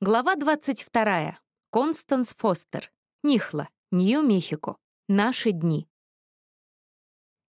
Глава 22. Констанс Фостер. Нихла, Нью-Мехико. Наши дни.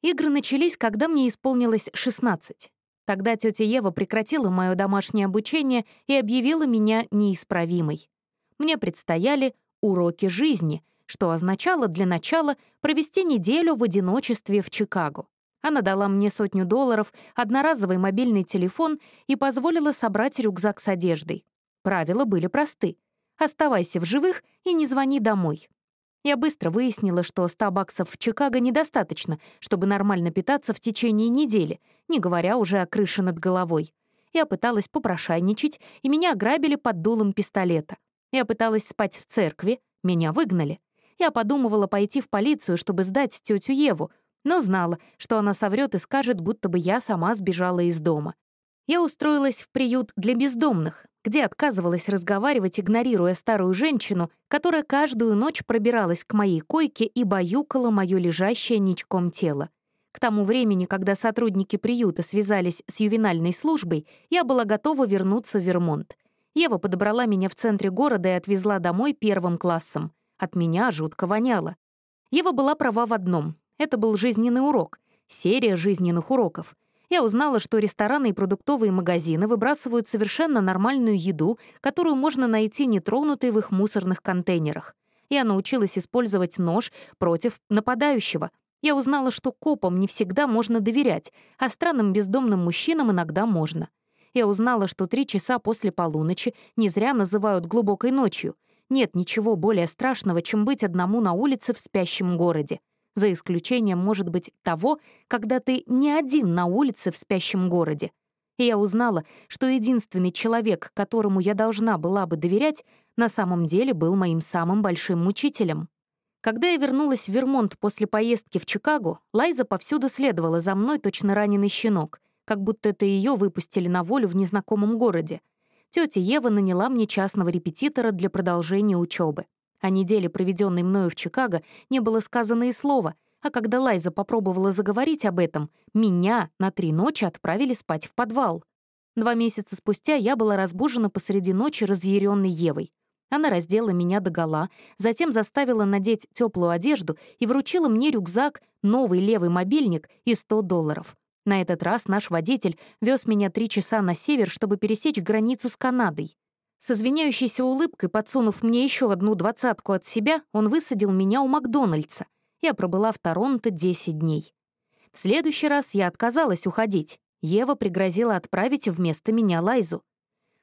Игры начались, когда мне исполнилось 16. Тогда тетя Ева прекратила мое домашнее обучение и объявила меня неисправимой. Мне предстояли уроки жизни, что означало для начала провести неделю в одиночестве в Чикаго. Она дала мне сотню долларов, одноразовый мобильный телефон и позволила собрать рюкзак с одеждой. Правила были просты. Оставайся в живых и не звони домой. Я быстро выяснила, что 100 баксов в Чикаго недостаточно, чтобы нормально питаться в течение недели, не говоря уже о крыше над головой. Я пыталась попрошайничать, и меня ограбили под дулом пистолета. Я пыталась спать в церкви, меня выгнали. Я подумывала пойти в полицию, чтобы сдать тетю Еву, но знала, что она соврет и скажет, будто бы я сама сбежала из дома. Я устроилась в приют для бездомных, где отказывалась разговаривать, игнорируя старую женщину, которая каждую ночь пробиралась к моей койке и баюкала мое лежащее ничком тело. К тому времени, когда сотрудники приюта связались с ювенальной службой, я была готова вернуться в Вермонт. Ева подобрала меня в центре города и отвезла домой первым классом. От меня жутко воняло. Ева была права в одном. Это был жизненный урок. Серия жизненных уроков я узнала, что рестораны и продуктовые магазины выбрасывают совершенно нормальную еду, которую можно найти нетронутой в их мусорных контейнерах. Я научилась использовать нож против нападающего. Я узнала, что копам не всегда можно доверять, а странным бездомным мужчинам иногда можно. Я узнала, что три часа после полуночи не зря называют глубокой ночью. Нет ничего более страшного, чем быть одному на улице в спящем городе за исключением, может быть, того, когда ты не один на улице в спящем городе. И я узнала, что единственный человек, которому я должна была бы доверять, на самом деле был моим самым большим мучителем. Когда я вернулась в Вермонт после поездки в Чикаго, Лайза повсюду следовала за мной точно раненый щенок, как будто это ее выпустили на волю в незнакомом городе. Тетя Ева наняла мне частного репетитора для продолжения учебы. О неделе, проведенной мною в Чикаго, не было сказано и слова, а когда Лайза попробовала заговорить об этом, меня на три ночи отправили спать в подвал. Два месяца спустя я была разбужена посреди ночи разъяренной Евой. Она раздела меня догола, затем заставила надеть теплую одежду и вручила мне рюкзак, новый левый мобильник и 100 долларов. На этот раз наш водитель вез меня три часа на север, чтобы пересечь границу с Канадой. С извиняющейся улыбкой, подсунув мне еще одну двадцатку от себя, он высадил меня у Макдональдса. Я пробыла в Торонто 10 дней. В следующий раз я отказалась уходить. Ева пригрозила отправить вместо меня Лайзу.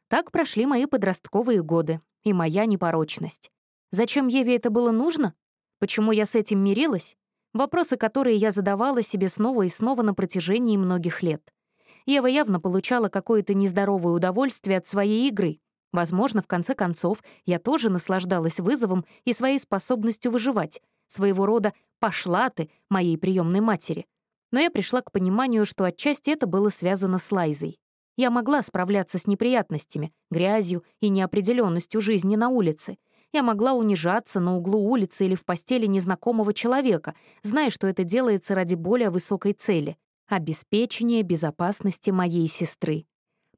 Так прошли мои подростковые годы и моя непорочность. Зачем Еве это было нужно? Почему я с этим мирилась? Вопросы, которые я задавала себе снова и снова на протяжении многих лет. Ева явно получала какое-то нездоровое удовольствие от своей игры — Возможно, в конце концов, я тоже наслаждалась вызовом и своей способностью выживать, своего рода «пошла ты» моей приемной матери. Но я пришла к пониманию, что отчасти это было связано с Лайзой. Я могла справляться с неприятностями, грязью и неопределенностью жизни на улице. Я могла унижаться на углу улицы или в постели незнакомого человека, зная, что это делается ради более высокой цели — обеспечения безопасности моей сестры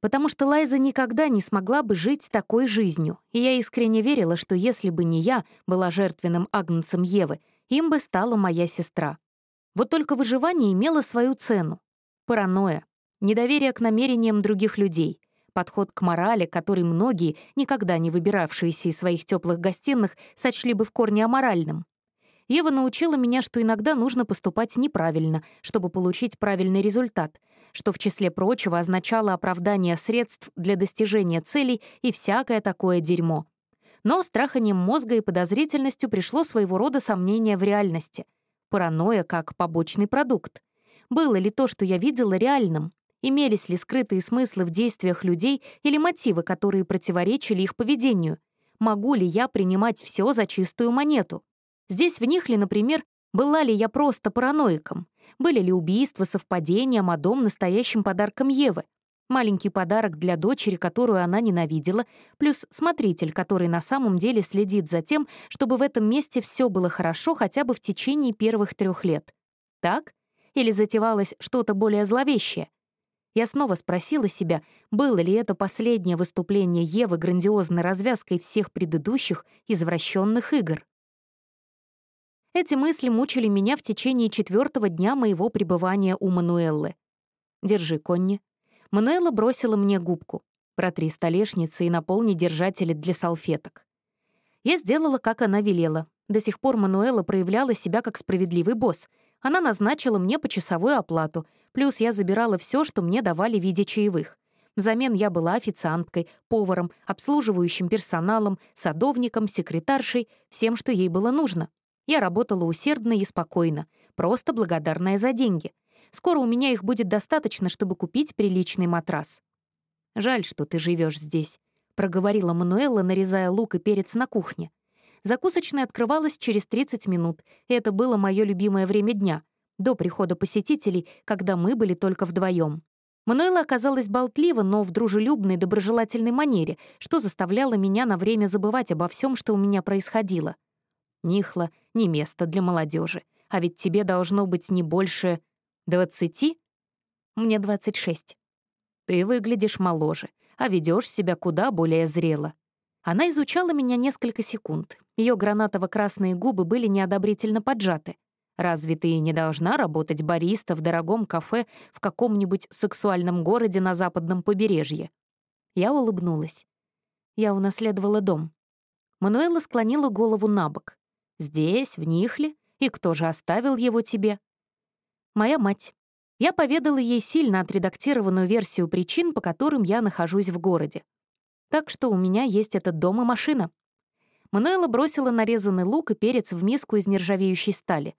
потому что Лайза никогда не смогла бы жить такой жизнью, и я искренне верила, что если бы не я была жертвенным агнцем Евы, им бы стала моя сестра. Вот только выживание имело свою цену. Паранойя, недоверие к намерениям других людей, подход к морали, который многие, никогда не выбиравшиеся из своих теплых гостиных, сочли бы в корне аморальным. Ева научила меня, что иногда нужно поступать неправильно, чтобы получить правильный результат — что в числе прочего означало оправдание средств для достижения целей и всякое такое дерьмо. Но страханием мозга и подозрительностью пришло своего рода сомнение в реальности. Паранойя как побочный продукт. Было ли то, что я видела, реальным? Имелись ли скрытые смыслы в действиях людей или мотивы, которые противоречили их поведению? Могу ли я принимать все за чистую монету? Здесь в них ли, например, была ли я просто параноиком? Были ли убийства совпадением, а дом — настоящим подарком Евы? Маленький подарок для дочери, которую она ненавидела, плюс смотритель, который на самом деле следит за тем, чтобы в этом месте все было хорошо хотя бы в течение первых трех лет. Так? Или затевалось что-то более зловещее? Я снова спросила себя, было ли это последнее выступление Евы грандиозной развязкой всех предыдущих извращенных игр. Эти мысли мучили меня в течение четвертого дня моего пребывания у Мануэллы. «Держи, Конни». Мануэла бросила мне губку. «Протри столешницы и наполни держатели для салфеток». Я сделала, как она велела. До сих пор Мануэла проявляла себя как справедливый босс. Она назначила мне почасовую оплату, плюс я забирала все, что мне давали в виде чаевых. Взамен я была официанткой, поваром, обслуживающим персоналом, садовником, секретаршей, всем, что ей было нужно. Я работала усердно и спокойно, просто благодарная за деньги. Скоро у меня их будет достаточно, чтобы купить приличный матрас. «Жаль, что ты живешь здесь», — проговорила Мануэла, нарезая лук и перец на кухне. Закусочная открывалась через 30 минут, и это было мое любимое время дня, до прихода посетителей, когда мы были только вдвоем. Мануэла оказалась болтлива, но в дружелюбной, доброжелательной манере, что заставляло меня на время забывать обо всем, что у меня происходило. Нихла — не место для молодежи. А ведь тебе должно быть не больше двадцати? Мне двадцать шесть. Ты выглядишь моложе, а ведешь себя куда более зрело. Она изучала меня несколько секунд. Ее гранатово-красные губы были неодобрительно поджаты. Разве ты не должна работать бариста в дорогом кафе в каком-нибудь сексуальном городе на западном побережье? Я улыбнулась. Я унаследовала дом. Мануэла склонила голову на бок. Здесь, в Нихле? И кто же оставил его тебе? Моя мать. Я поведала ей сильно отредактированную версию причин, по которым я нахожусь в городе. Так что у меня есть этот дом и машина. Мануэла бросила нарезанный лук и перец в миску из нержавеющей стали.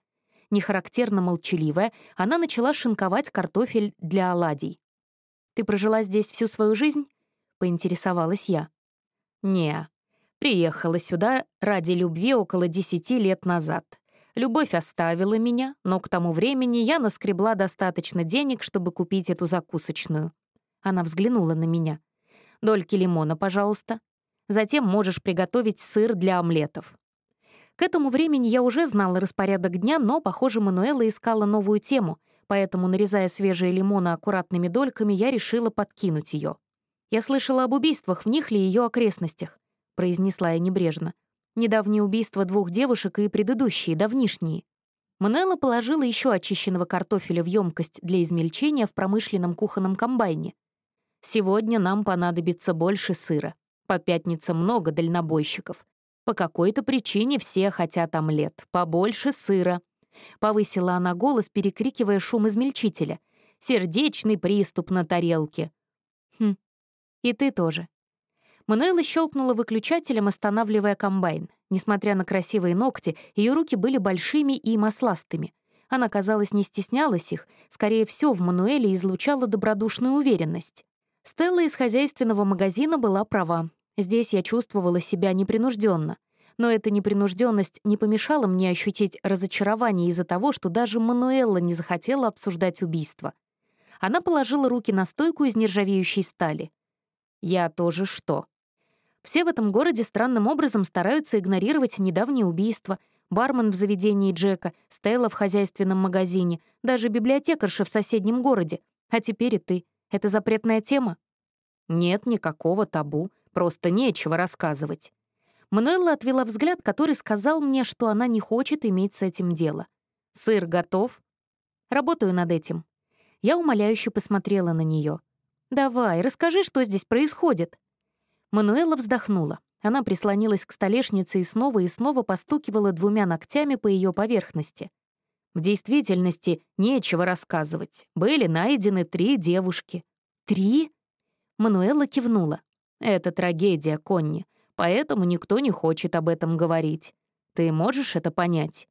Нехарактерно молчаливая, она начала шинковать картофель для оладий. «Ты прожила здесь всю свою жизнь?» — поинтересовалась я. «Не, Приехала сюда ради любви около десяти лет назад. Любовь оставила меня, но к тому времени я наскребла достаточно денег, чтобы купить эту закусочную. Она взглянула на меня. «Дольки лимона, пожалуйста. Затем можешь приготовить сыр для омлетов». К этому времени я уже знала распорядок дня, но, похоже, Мануэла искала новую тему, поэтому, нарезая свежие лимоны аккуратными дольками, я решила подкинуть ее. Я слышала об убийствах в них ли ее окрестностях. — произнесла я небрежно. «Недавнее убийство двух девушек и предыдущие, давнишние». Мануэла положила еще очищенного картофеля в емкость для измельчения в промышленном кухонном комбайне. «Сегодня нам понадобится больше сыра. По пятницам много дальнобойщиков. По какой-то причине все хотят омлет. Побольше сыра». Повысила она голос, перекрикивая шум измельчителя. «Сердечный приступ на тарелке». «Хм, и ты тоже», Мануэла щелкнула выключателем, останавливая комбайн. Несмотря на красивые ногти, ее руки были большими и масластыми. Она, казалось, не стеснялась их, скорее всего, в Мануэле излучала добродушную уверенность. Стелла из хозяйственного магазина была права. Здесь я чувствовала себя непринужденно. Но эта непринужденность не помешала мне ощутить разочарование из-за того, что даже Мануэлла не захотела обсуждать убийство. Она положила руки на стойку из нержавеющей стали. «Я тоже что?» Все в этом городе странным образом стараются игнорировать недавнее убийство. Бармен в заведении Джека, Стелла в хозяйственном магазине, даже библиотекарша в соседнем городе. А теперь и ты. Это запретная тема? Нет никакого табу, просто нечего рассказывать. Мануэлла отвела взгляд, который сказал мне, что она не хочет иметь с этим дело. «Сыр готов?» «Работаю над этим». Я умоляюще посмотрела на нее. «Давай, расскажи, что здесь происходит». Мануэла вздохнула. Она прислонилась к столешнице и снова и снова постукивала двумя ногтями по ее поверхности. В действительности нечего рассказывать. Были найдены три девушки. «Три?» Мануэла кивнула. «Это трагедия, Конни, поэтому никто не хочет об этом говорить. Ты можешь это понять?»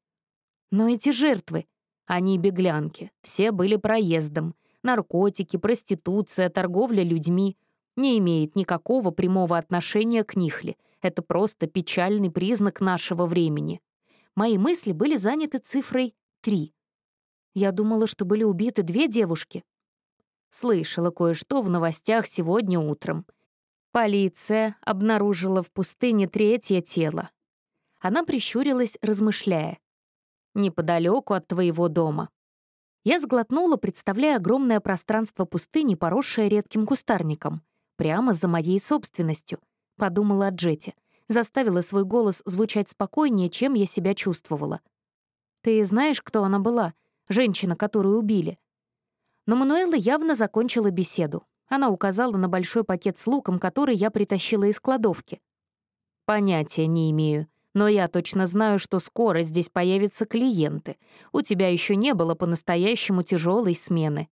«Но эти жертвы, они беглянки, все были проездом. Наркотики, проституция, торговля людьми не имеет никакого прямого отношения к Нихле. Это просто печальный признак нашего времени. Мои мысли были заняты цифрой 3. Я думала, что были убиты две девушки. Слышала кое-что в новостях сегодня утром. Полиция обнаружила в пустыне третье тело. Она прищурилась, размышляя. «Неподалеку от твоего дома». Я сглотнула, представляя огромное пространство пустыни, поросшее редким кустарником, прямо за моей собственностью. Подумала о Джете. Заставила свой голос звучать спокойнее, чем я себя чувствовала. «Ты знаешь, кто она была? Женщина, которую убили?» Но Мануэла явно закончила беседу. Она указала на большой пакет с луком, который я притащила из кладовки. «Понятия не имею. Но я точно знаю, что скоро здесь появятся клиенты. У тебя еще не было по-настоящему тяжелой смены».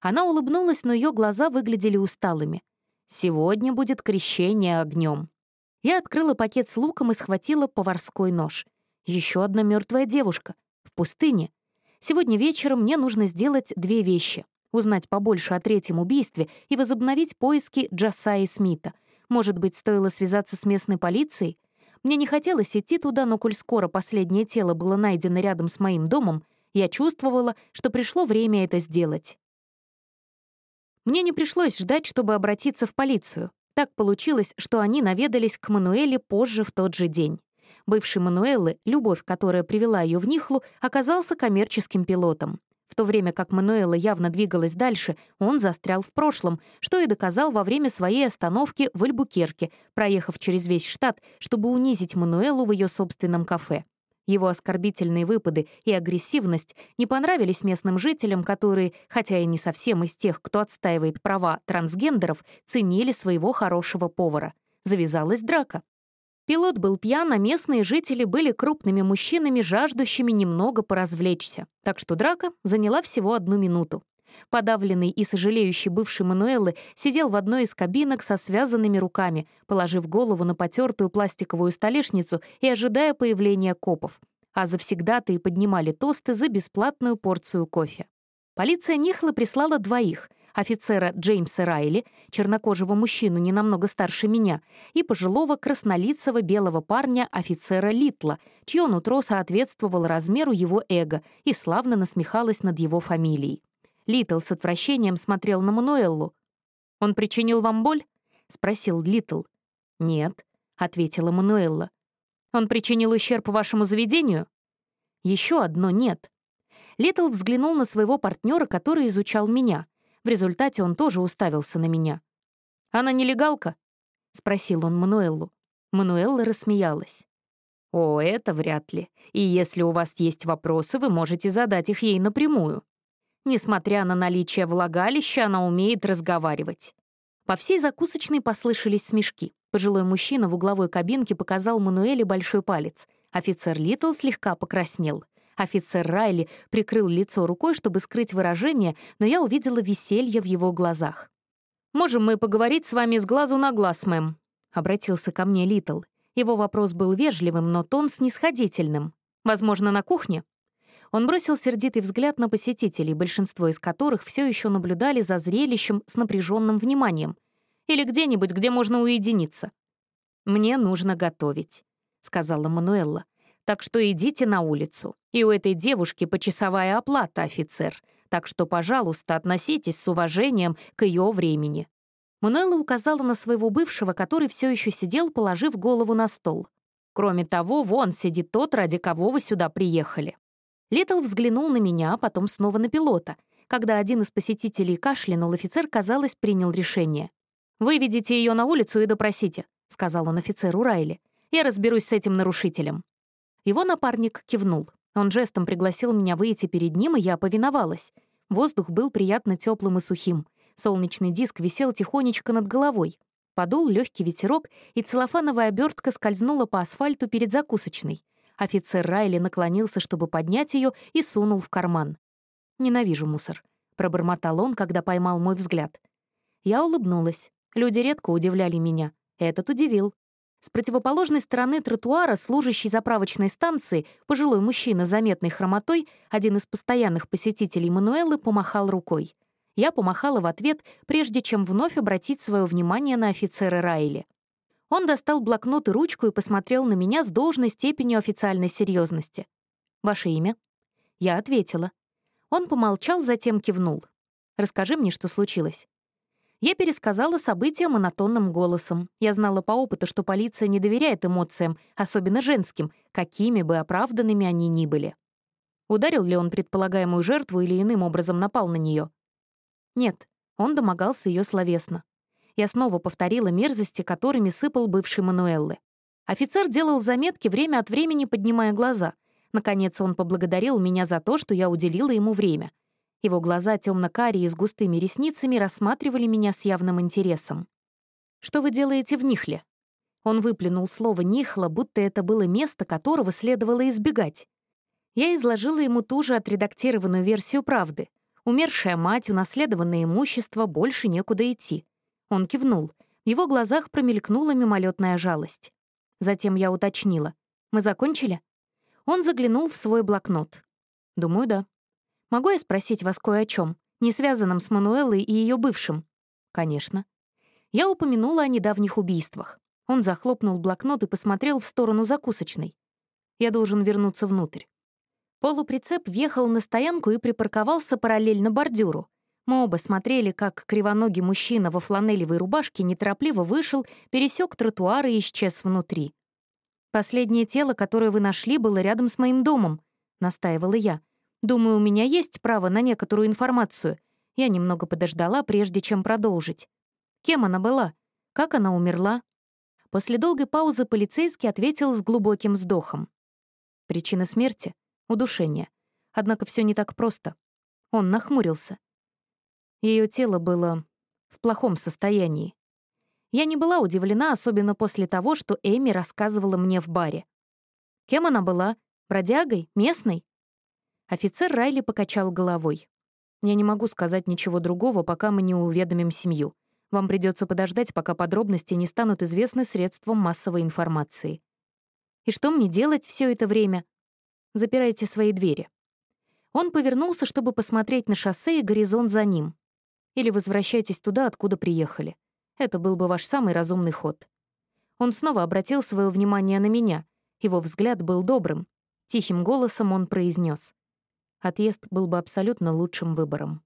Она улыбнулась, но ее глаза выглядели усталыми. «Сегодня будет крещение огнем. Я открыла пакет с луком и схватила поварской нож. Еще одна мертвая девушка. В пустыне. Сегодня вечером мне нужно сделать две вещи. Узнать побольше о третьем убийстве и возобновить поиски Джасаи Смита. Может быть, стоило связаться с местной полицией? Мне не хотелось идти туда, но коль скоро последнее тело было найдено рядом с моим домом, я чувствовала, что пришло время это сделать. Мне не пришлось ждать, чтобы обратиться в полицию. Так получилось, что они наведались к Мануэле позже в тот же день. Бывший Мануэлы, любовь, которая привела ее в Нихлу, оказался коммерческим пилотом. В то время как Мануэла явно двигалась дальше, он застрял в прошлом, что и доказал во время своей остановки в Альбукерке, проехав через весь штат, чтобы унизить Мануэлу в ее собственном кафе. Его оскорбительные выпады и агрессивность не понравились местным жителям, которые, хотя и не совсем из тех, кто отстаивает права трансгендеров, ценили своего хорошего повара. Завязалась драка. Пилот был пьян, а местные жители были крупными мужчинами, жаждущими немного поразвлечься. Так что драка заняла всего одну минуту. Подавленный и сожалеющий бывший Мануэллы сидел в одной из кабинок со связанными руками, положив голову на потертую пластиковую столешницу и ожидая появления копов. А завсегдатые поднимали тосты за бесплатную порцию кофе. Полиция Нихлы прислала двоих — офицера Джеймса Райли, чернокожего мужчину не намного старше меня, и пожилого краснолицего белого парня офицера Литла, чье нутро соответствовало размеру его эго и славно насмехалось над его фамилией. Литл с отвращением смотрел на Мануэллу. «Он причинил вам боль?» — спросил Литл. «Нет», — ответила Мануэлла. «Он причинил ущерб вашему заведению?» «Еще одно нет». Литл взглянул на своего партнера, который изучал меня. В результате он тоже уставился на меня. «Она нелегалка?» — спросил он Мануэллу. Мануэлла рассмеялась. «О, это вряд ли. И если у вас есть вопросы, вы можете задать их ей напрямую. Несмотря на наличие влагалища, она умеет разговаривать». По всей закусочной послышались смешки. Пожилой мужчина в угловой кабинке показал Мануэле большой палец. Офицер Литл слегка покраснел. Офицер Райли прикрыл лицо рукой, чтобы скрыть выражение, но я увидела веселье в его глазах. «Можем мы поговорить с вами с глазу на глаз, мэм?» — обратился ко мне Литл. Его вопрос был вежливым, но тон снисходительным. «Возможно, на кухне?» Он бросил сердитый взгляд на посетителей, большинство из которых все еще наблюдали за зрелищем с напряженным вниманием. «Или где-нибудь, где можно уединиться». «Мне нужно готовить», — сказала Мануэлла. Так что идите на улицу. И у этой девушки почасовая оплата, офицер. Так что, пожалуйста, относитесь с уважением к ее времени». Мануэла указала на своего бывшего, который все еще сидел, положив голову на стол. «Кроме того, вон сидит тот, ради кого вы сюда приехали». Литл взглянул на меня, а потом снова на пилота. Когда один из посетителей кашлянул, офицер, казалось, принял решение. «Выведите ее на улицу и допросите», — сказал он офицеру Райли. «Я разберусь с этим нарушителем». Его напарник кивнул. Он жестом пригласил меня выйти перед ним, и я повиновалась. Воздух был приятно теплым и сухим. Солнечный диск висел тихонечко над головой. Подул легкий ветерок, и целлофановая обертка скользнула по асфальту перед закусочной. Офицер Райли наклонился, чтобы поднять ее, и сунул в карман. «Ненавижу мусор», — пробормотал он, когда поймал мой взгляд. Я улыбнулась. Люди редко удивляли меня. Этот удивил. С противоположной стороны тротуара, служащий заправочной станции, пожилой мужчина с заметной хромотой, один из постоянных посетителей Мануэлы, помахал рукой. Я помахала в ответ, прежде чем вновь обратить свое внимание на офицера Райли. Он достал блокнот и ручку и посмотрел на меня с должной степенью официальной серьезности. «Ваше имя?» Я ответила. Он помолчал, затем кивнул. «Расскажи мне, что случилось». Я пересказала события монотонным голосом. Я знала по опыту, что полиция не доверяет эмоциям, особенно женским, какими бы оправданными они ни были. Ударил ли он предполагаемую жертву или иным образом напал на нее? Нет, он домогался ее словесно. Я снова повторила мерзости, которыми сыпал бывший Мануэллы. Офицер делал заметки, время от времени поднимая глаза. Наконец он поблагодарил меня за то, что я уделила ему время. Его глаза темно-карие с густыми ресницами рассматривали меня с явным интересом. «Что вы делаете в Нихле?» Он выплюнул слово «нихла», будто это было место, которого следовало избегать. Я изложила ему ту же отредактированную версию правды. Умершая мать, унаследованное имущество, больше некуда идти. Он кивнул. В его глазах промелькнула мимолетная жалость. Затем я уточнила. «Мы закончили?» Он заглянул в свой блокнот. «Думаю, да. Могу я спросить вас кое о чем, не связанном с Мануэлой и ее бывшим?» «Конечно». Я упомянула о недавних убийствах. Он захлопнул блокнот и посмотрел в сторону закусочной. «Я должен вернуться внутрь». Полуприцеп въехал на стоянку и припарковался параллельно бордюру. Мы оба смотрели, как кривоногий мужчина во фланелевой рубашке неторопливо вышел, пересек тротуар и исчез внутри. «Последнее тело, которое вы нашли, было рядом с моим домом», — настаивала я. «Думаю, у меня есть право на некоторую информацию». Я немного подождала, прежде чем продолжить. «Кем она была? Как она умерла?» После долгой паузы полицейский ответил с глубоким вздохом. Причина смерти — удушение. Однако все не так просто. Он нахмурился. Ее тело было в плохом состоянии. Я не была удивлена, особенно после того, что Эми рассказывала мне в баре. Кем она была? Бродягой? Местной? Офицер Райли покачал головой. Я не могу сказать ничего другого, пока мы не уведомим семью. Вам придется подождать, пока подробности не станут известны средством массовой информации. И что мне делать все это время? Запирайте свои двери. Он повернулся, чтобы посмотреть на шоссе и горизонт за ним. Или возвращайтесь туда, откуда приехали. Это был бы ваш самый разумный ход. Он снова обратил свое внимание на меня. Его взгляд был добрым. Тихим голосом он произнес: Отъезд был бы абсолютно лучшим выбором.